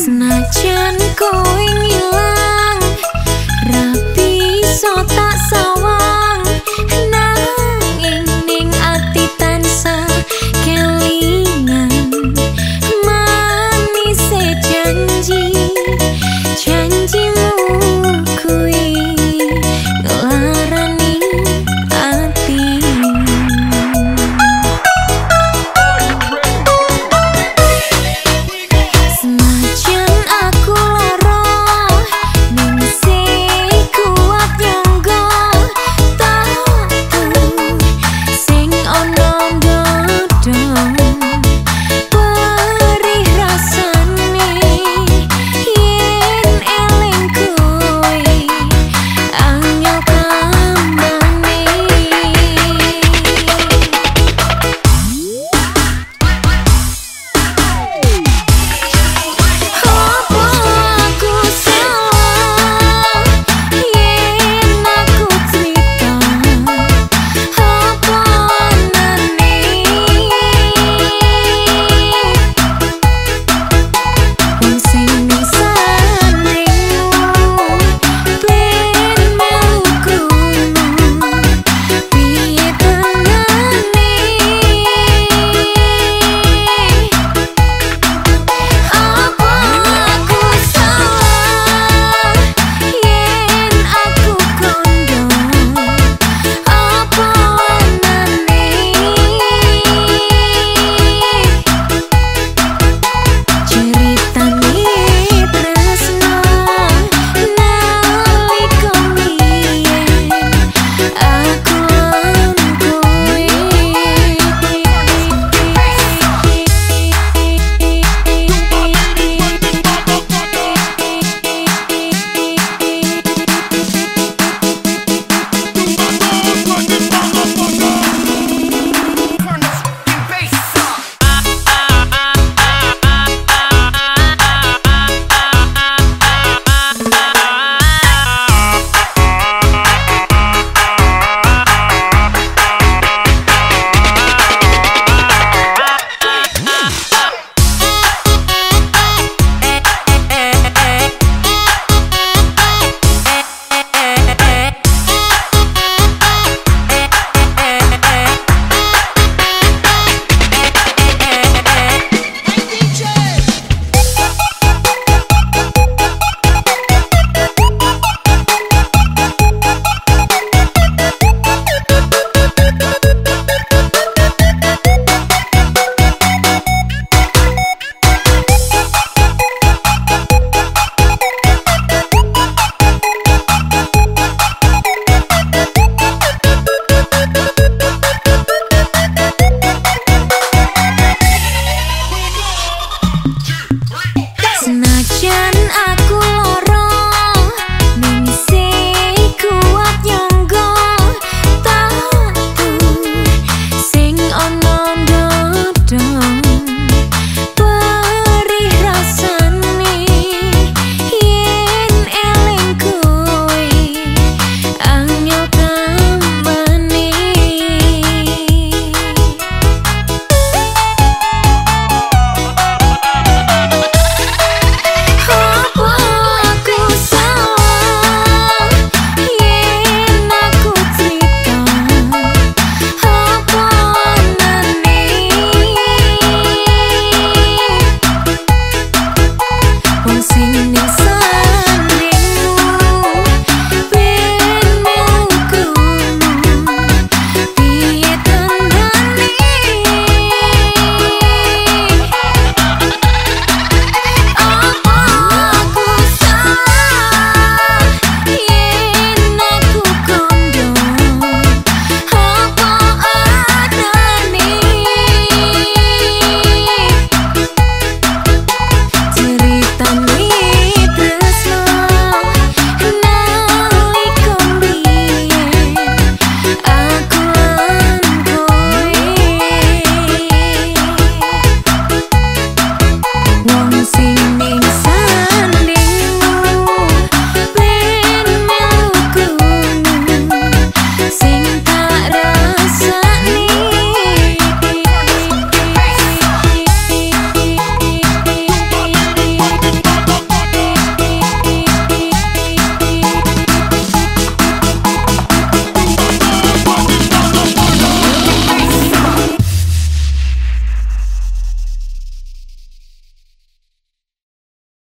Senajan kau hilang, Rapi so tak